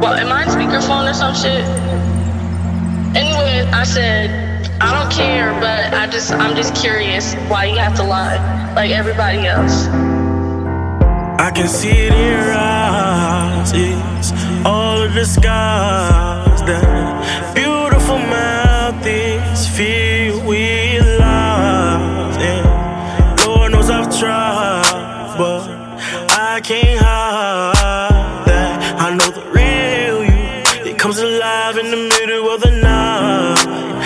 Well, am I on speakerphone or some shit? Anyway, I said, I don't care, but I just, I'm just curious why you have to lie, like everybody else. I can see it in your eyes, it's all of the skies, that beautiful mouth is filled with lies, and Lord knows I've tried, but I can't hide. alive in the middle of the night.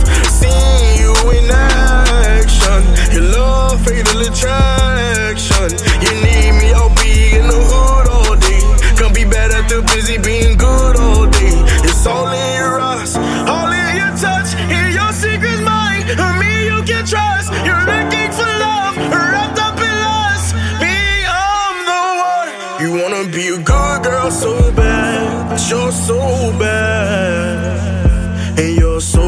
wanna be a good girl so bad, you're so bad, and you're so